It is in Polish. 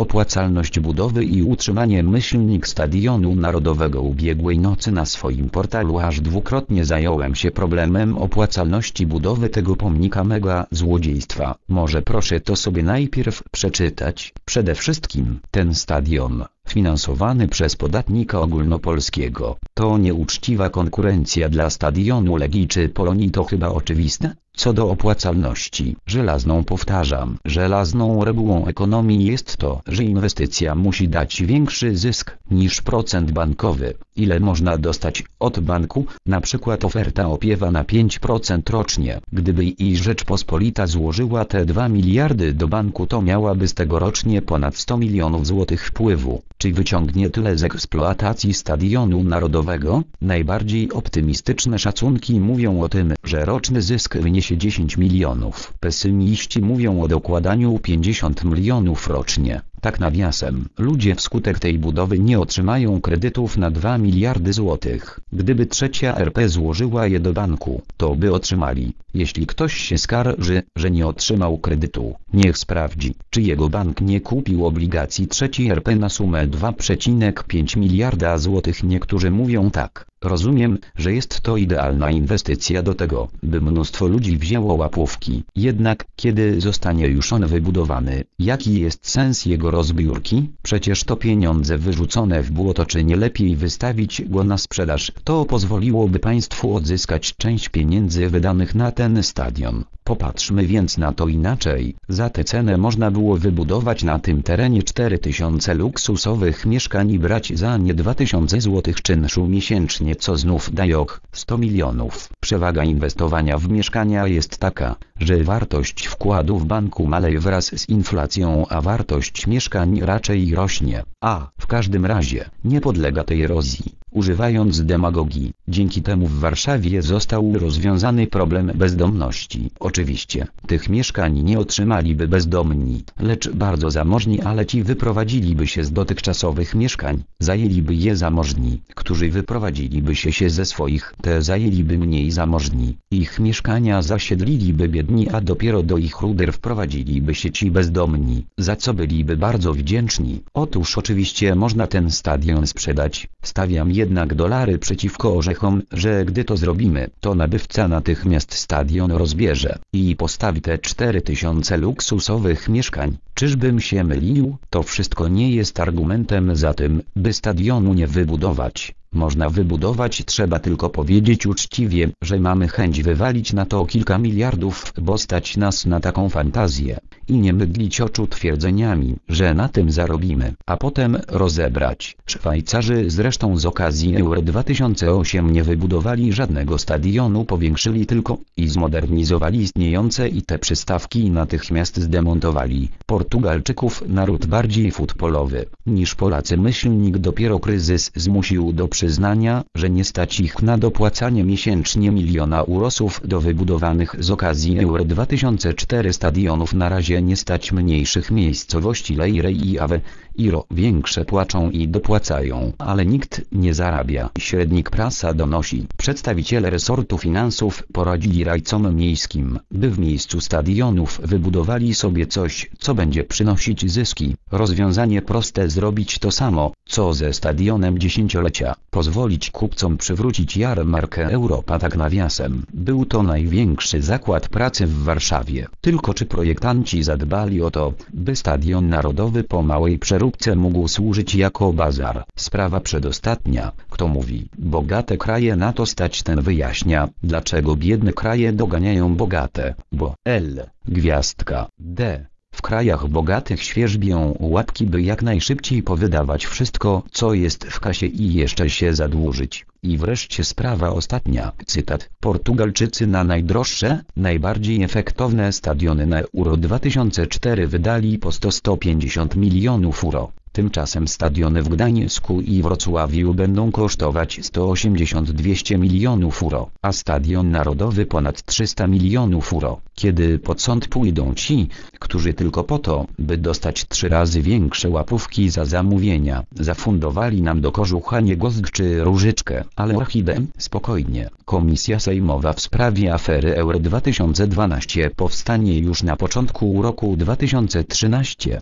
opłacalność budowy i utrzymanie myślnik Stadionu Narodowego ubiegłej nocy na swoim portalu aż dwukrotnie zająłem się problemem opłacalności budowy tego pomnika mega złodziejstwa. Może proszę to sobie najpierw przeczytać. Przede wszystkim, ten stadion, finansowany przez podatnika ogólnopolskiego, to nieuczciwa konkurencja dla stadionu Legii czy Polonii to chyba oczywiste? Co do opłacalności, żelazną powtarzam, żelazną regułą ekonomii jest to, że inwestycja musi dać większy zysk niż procent bankowy. Ile można dostać od banku? Na przykład oferta opiewa na 5% rocznie. Gdyby i Rzeczpospolita złożyła te 2 miliardy do banku to miałaby z tego rocznie ponad 100 milionów złotych wpływu. Czy wyciągnie tyle z eksploatacji Stadionu Narodowego? Najbardziej optymistyczne szacunki mówią o tym, że roczny zysk wyniesie 10 milionów. Pesymiści mówią o dokładaniu 50 milionów rocznie. Tak nawiasem, ludzie wskutek tej budowy nie otrzymają kredytów na 2 miliardy złotych. Gdyby trzecia RP złożyła je do banku, to by otrzymali. Jeśli ktoś się skarży, że nie otrzymał kredytu, niech sprawdzi, czy jego bank nie kupił obligacji trzeciej RP na sumę 2,5 miliarda złotych. Niektórzy mówią tak. Rozumiem, że jest to idealna inwestycja do tego, by mnóstwo ludzi wzięło łapówki. Jednak, kiedy zostanie już on wybudowany, jaki jest sens jego rozbiórki? Przecież to pieniądze wyrzucone w błoto czy nie lepiej wystawić go na sprzedaż? To pozwoliłoby państwu odzyskać część pieniędzy wydanych na ten stadion. Popatrzmy więc na to inaczej. Za tę cenę można było wybudować na tym terenie 4000 luksusowych mieszkań i brać za nie 2000 zł czynszu miesięcznie co znów daje ok 100 milionów. Przewaga inwestowania w mieszkania jest taka, że wartość wkładu w banku maleje wraz z inflacją a wartość mieszkań raczej rośnie. A w każdym razie nie podlega tej erozji. Używając demagogii, dzięki temu w Warszawie został rozwiązany problem bezdomności. Oczywiście, tych mieszkań nie otrzymaliby bezdomni, lecz bardzo zamożni, ale ci wyprowadziliby się z dotychczasowych mieszkań, zajęliby je zamożni, którzy wyprowadziliby się się ze swoich, te zajęliby mniej zamożni, ich mieszkania zasiedliliby biedni, a dopiero do ich ruder wprowadziliby się ci bezdomni, za co byliby bardzo wdzięczni. Otóż oczywiście można ten stadion sprzedać, stawiam jednak dolary przeciwko orzechom, że gdy to zrobimy, to nabywca natychmiast stadion rozbierze i postawi te 4000 luksusowych mieszkań. Czyżbym się mylił? To wszystko nie jest argumentem za tym, by stadionu nie wybudować. Można wybudować trzeba tylko powiedzieć uczciwie, że mamy chęć wywalić na to kilka miliardów, bo stać nas na taką fantazję. I nie mydlić oczu twierdzeniami, że na tym zarobimy, a potem rozebrać. Szwajcarzy zresztą z okazji Euro 2008 nie wybudowali żadnego stadionu, powiększyli tylko i zmodernizowali istniejące i te przystawki natychmiast zdemontowali. Portugalczyków naród bardziej futbolowy niż Polacy myślnik dopiero kryzys zmusił do przyznania, że nie stać ich na dopłacanie miesięcznie miliona urosów do wybudowanych z okazji Euro 2004 stadionów na razie nie stać mniejszych miejscowości Lejre i Awe, Iro większe płaczą i dopłacają, ale nikt nie zarabia. Średnik prasa donosi. Przedstawiciele resortu finansów poradzili rajcom miejskim, by w miejscu stadionów wybudowali sobie coś, co będzie przynosić zyski. Rozwiązanie proste zrobić to samo, co ze stadionem dziesięciolecia. Pozwolić kupcom przywrócić jarmarkę Europa tak nawiasem. Był to największy zakład pracy w Warszawie. Tylko czy projektanci zadbali o to, by stadion narodowy po małej przeróbce mógł służyć jako bazar. Sprawa przedostatnia, kto mówi, bogate kraje na to stać ten wyjaśnia, dlaczego biedne kraje doganiają bogate, bo L, gwiazdka, D, w krajach bogatych świerzbią łapki by jak najszybciej powydawać wszystko, co jest w kasie i jeszcze się zadłużyć. I wreszcie sprawa ostatnia, cytat, Portugalczycy na najdroższe, najbardziej efektowne stadiony na Euro 2004 wydali po 100-150 milionów euro. Tymczasem stadiony w Gdańsku i Wrocławiu będą kosztować 180-200 milionów euro, a stadion narodowy ponad 300 milionów euro. Kiedy pod sąd pójdą ci, którzy tylko po to, by dostać trzy razy większe łapówki za zamówienia, zafundowali nam do kożucha nie gozd czy różyczkę, ale orchidę, spokojnie. Komisja Sejmowa w sprawie afery Euro 2012 powstanie już na początku roku 2013.